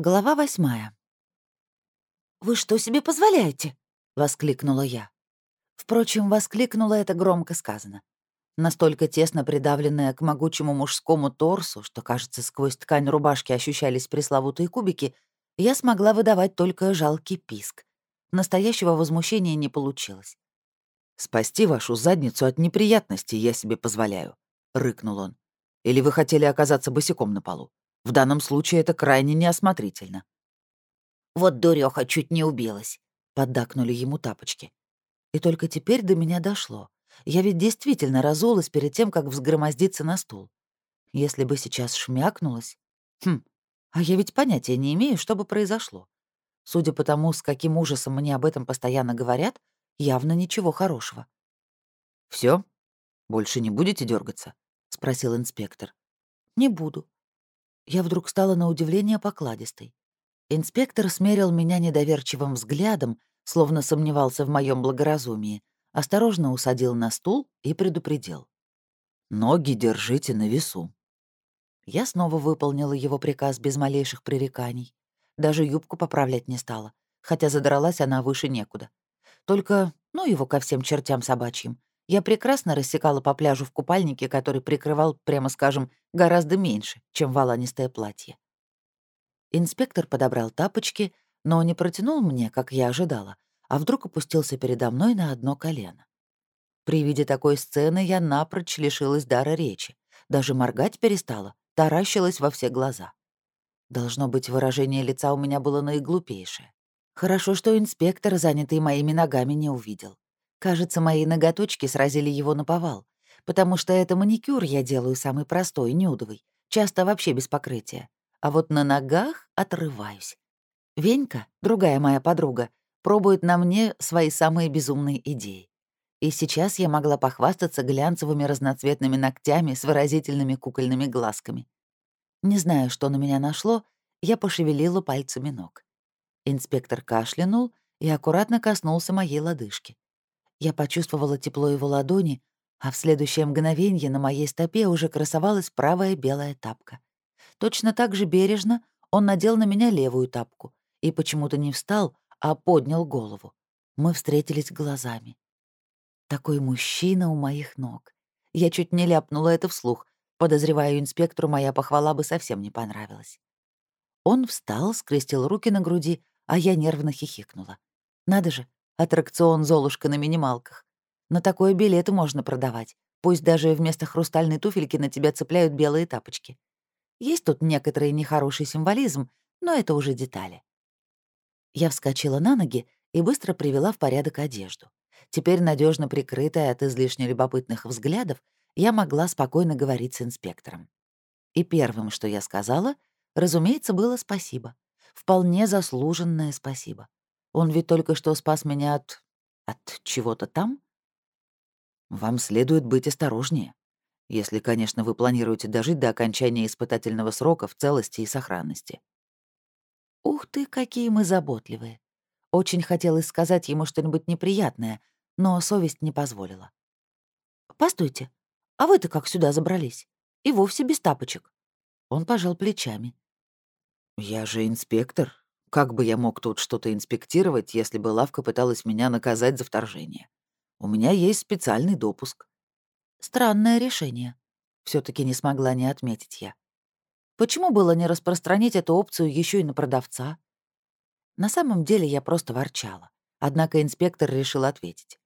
Глава восьмая. «Вы что себе позволяете?» — воскликнула я. Впрочем, воскликнула это громко сказано. Настолько тесно придавленная к могучему мужскому торсу, что, кажется, сквозь ткань рубашки ощущались пресловутые кубики, я смогла выдавать только жалкий писк. Настоящего возмущения не получилось. «Спасти вашу задницу от неприятностей я себе позволяю», — рыкнул он. «Или вы хотели оказаться босиком на полу? В данном случае это крайне неосмотрительно». «Вот дуреха чуть не убилась», — поддакнули ему тапочки. И только теперь до меня дошло. Я ведь действительно разулась перед тем, как взгромоздиться на стул. Если бы сейчас шмякнулась... Хм, а я ведь понятия не имею, что бы произошло. Судя по тому, с каким ужасом мне об этом постоянно говорят, явно ничего хорошего. Все? Больше не будете дергаться? спросил инспектор. Не буду. Я вдруг стала на удивление покладистой. Инспектор смерил меня недоверчивым взглядом, словно сомневался в моем благоразумии, осторожно усадил на стул и предупредил. «Ноги держите на весу». Я снова выполнила его приказ без малейших пререканий. Даже юбку поправлять не стала, хотя задралась она выше некуда. Только, ну его ко всем чертям собачьим, я прекрасно рассекала по пляжу в купальнике, который прикрывал, прямо скажем, гораздо меньше, чем воланистое платье. Инспектор подобрал тапочки, но не протянул мне, как я ожидала, а вдруг опустился передо мной на одно колено. При виде такой сцены я напрочь лишилась дара речи, даже моргать перестала, таращилась во все глаза. Должно быть, выражение лица у меня было наиглупейшее. Хорошо, что инспектор, занятый моими ногами, не увидел. Кажется, мои ноготочки сразили его на повал, потому что это маникюр я делаю самый простой, нюдовый, часто вообще без покрытия. А вот на ногах отрываюсь. Венька, другая моя подруга, пробует на мне свои самые безумные идеи. И сейчас я могла похвастаться глянцевыми разноцветными ногтями с выразительными кукольными глазками. Не знаю, что на меня нашло, я пошевелила пальцами ног. Инспектор кашлянул и аккуратно коснулся моей лодыжки. Я почувствовала тепло его ладони, а в следующее мгновенье на моей стопе уже красовалась правая белая тапка. Точно так же бережно он надел на меня левую тапку и почему-то не встал, а поднял голову. Мы встретились глазами. Такой мужчина у моих ног. Я чуть не ляпнула это вслух. Подозреваю, инспектору моя похвала бы совсем не понравилась. Он встал, скрестил руки на груди, а я нервно хихикнула. Надо же, Аттракцион «Золушка» на минималках. На такое билеты можно продавать. Пусть даже вместо хрустальной туфельки на тебя цепляют белые тапочки. Есть тут некоторый нехороший символизм, но это уже детали. Я вскочила на ноги и быстро привела в порядок одежду. Теперь, надежно прикрытая от излишне любопытных взглядов, я могла спокойно говорить с инспектором. И первым, что я сказала, разумеется, было спасибо. Вполне заслуженное спасибо. Он ведь только что спас меня от... от чего-то там? Вам следует быть осторожнее. Если, конечно, вы планируете дожить до окончания испытательного срока в целости и сохранности. Ух ты, какие мы заботливые. Очень хотелось сказать ему что-нибудь неприятное, но совесть не позволила. «Постойте, а вы-то как сюда забрались? И вовсе без тапочек». Он пожал плечами. «Я же инспектор. Как бы я мог тут что-то инспектировать, если бы лавка пыталась меня наказать за вторжение? У меня есть специальный допуск. Странное решение. все таки не смогла не отметить я. Почему было не распространить эту опцию еще и на продавца? На самом деле я просто ворчала. Однако инспектор решил ответить.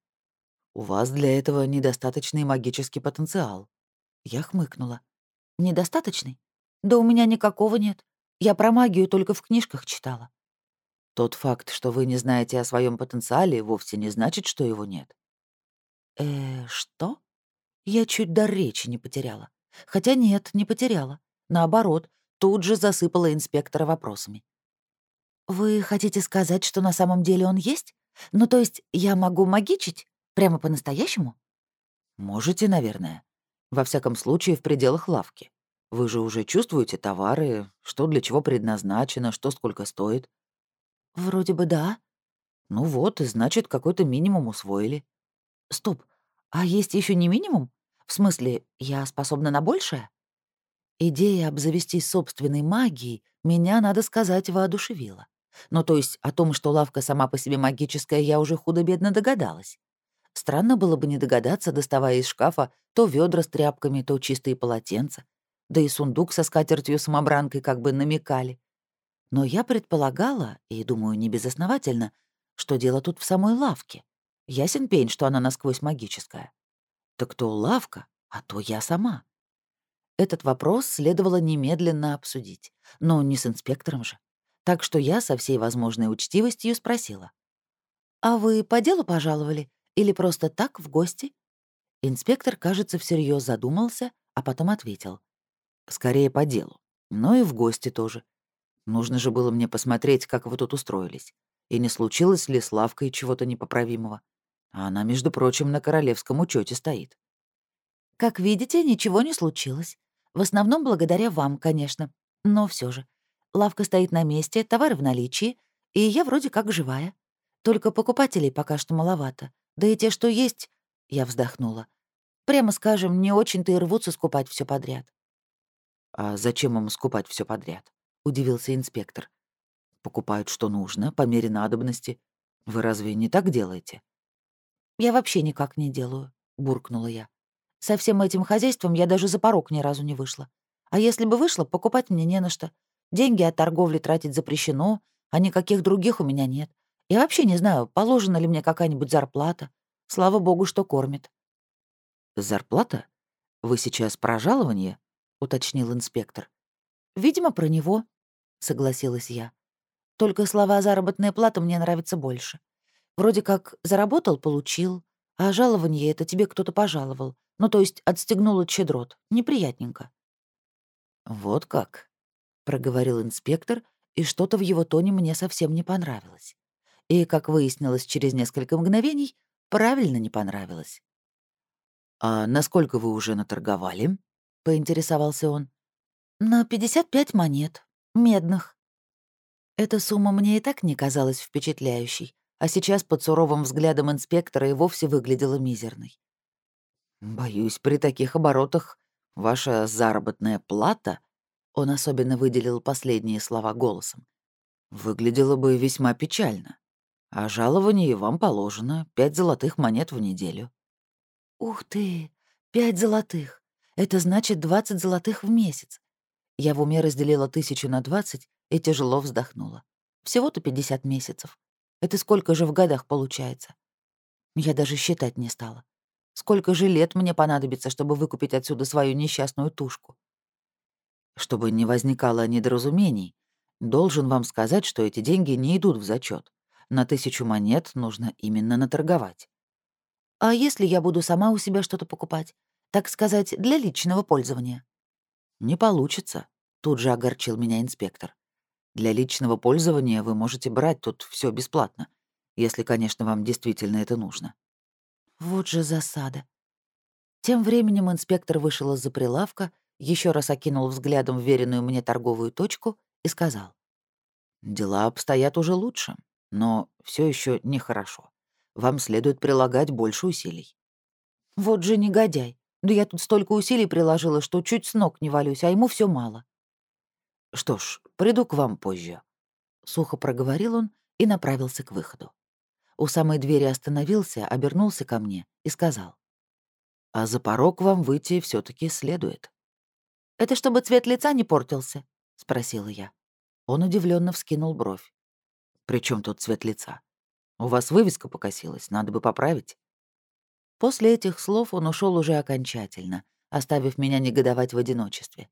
«У вас для этого недостаточный магический потенциал». Я хмыкнула. «Недостаточный? Да у меня никакого нет. Я про магию только в книжках читала. Тот факт, что вы не знаете о своем потенциале, вовсе не значит, что его нет. Э, что? Я чуть до речи не потеряла. Хотя нет, не потеряла. Наоборот, тут же засыпала инспектора вопросами. «Вы хотите сказать, что на самом деле он есть? Ну, то есть я могу магичить? Прямо по-настоящему?» «Можете, наверное. Во всяком случае, в пределах лавки. Вы же уже чувствуете товары, что для чего предназначено, что сколько стоит. Вроде бы да. Ну вот, значит, какой-то минимум усвоили. Стоп, а есть еще не минимум? В смысле, я способна на большее? Идея обзавестись собственной магией меня, надо сказать, воодушевило. Ну, то есть о том, что лавка сама по себе магическая, я уже худо-бедно догадалась. Странно было бы не догадаться, доставая из шкафа то ведра с тряпками, то чистые полотенца. Да и сундук со скатертью-самобранкой как бы намекали. Но я предполагала, и думаю, не безосновательно, что дело тут в самой лавке. Ясен пень, что она насквозь магическая. Так то лавка, а то я сама. Этот вопрос следовало немедленно обсудить. Но не с инспектором же. Так что я со всей возможной учтивостью спросила. «А вы по делу пожаловали? Или просто так, в гости?» Инспектор, кажется, всерьез задумался, а потом ответил. «Скорее по делу. Но и в гости тоже. Нужно же было мне посмотреть, как вы тут устроились. И не случилось ли с Лавкой чего-то непоправимого. А она, между прочим, на королевском учете стоит. «Как видите, ничего не случилось. В основном благодаря вам, конечно. Но все же. Лавка стоит на месте, товары в наличии, и я вроде как живая. Только покупателей пока что маловато. Да и те, что есть, я вздохнула. Прямо скажем, не очень-то и рвутся скупать все подряд. «А зачем им скупать все подряд?» — удивился инспектор. «Покупают, что нужно, по мере надобности. Вы разве не так делаете?» «Я вообще никак не делаю», — буркнула я. «Со всем этим хозяйством я даже за порог ни разу не вышла. А если бы вышла, покупать мне не на что. Деньги от торговли тратить запрещено, а никаких других у меня нет. Я вообще не знаю, положена ли мне какая-нибудь зарплата. Слава богу, что кормит». «Зарплата? Вы сейчас про жалование?» — уточнил инспектор. «Видимо, про него», — согласилась я. «Только слова «заработная плата» мне нравятся больше. Вроде как заработал — получил, а жалование это тебе кто-то пожаловал. Ну, то есть отстегнул от щедрот. Неприятненько». «Вот как», — проговорил инспектор, и что-то в его тоне мне совсем не понравилось. И, как выяснилось через несколько мгновений, правильно не понравилось. «А насколько вы уже наторговали?» — поинтересовался он. «На 55 монет. Медных». Эта сумма мне и так не казалась впечатляющей, а сейчас под суровым взглядом инспектора и вовсе выглядела мизерной. «Боюсь, при таких оборотах ваша заработная плата он особенно выделил последние слова голосом. «Выглядело бы весьма печально. А жалование вам положено — пять золотых монет в неделю». «Ух ты! Пять золотых! Это значит двадцать золотых в месяц!» Я в уме разделила тысячу на двадцать и тяжело вздохнула. Всего-то пятьдесят месяцев. Это сколько же в годах получается? Я даже считать не стала. Сколько же лет мне понадобится, чтобы выкупить отсюда свою несчастную тушку? Чтобы не возникало недоразумений, должен вам сказать, что эти деньги не идут в зачет. На тысячу монет нужно именно наторговать. А если я буду сама у себя что-то покупать? Так сказать, для личного пользования? Не получится, тут же огорчил меня инспектор. Для личного пользования вы можете брать тут все бесплатно, если, конечно, вам действительно это нужно. Вот же засада. Тем временем инспектор вышел из-за прилавка еще раз окинул взглядом веренную мне торговую точку и сказал. «Дела обстоят уже лучше, но все еще нехорошо. Вам следует прилагать больше усилий». «Вот же негодяй. Да я тут столько усилий приложила, что чуть с ног не валюсь, а ему все мало». «Что ж, приду к вам позже», — сухо проговорил он и направился к выходу. У самой двери остановился, обернулся ко мне и сказал. «А за порог вам выйти все таки следует». «Это чтобы цвет лица не портился?» — спросила я. Он удивленно вскинул бровь. «При чем тут цвет лица? У вас вывеска покосилась, надо бы поправить». После этих слов он ушел уже окончательно, оставив меня негодовать в одиночестве.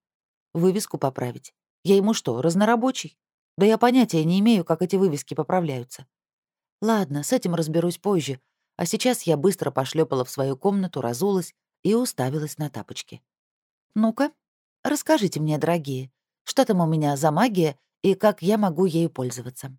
Вывеску поправить. Я ему что, разнорабочий? Да я понятия не имею, как эти вывески поправляются. Ладно, с этим разберусь позже, а сейчас я быстро пошлепала в свою комнату, разулась и уставилась на тапочки. «Ну-ка, Расскажите мне, дорогие, что там у меня за магия и как я могу ею пользоваться?»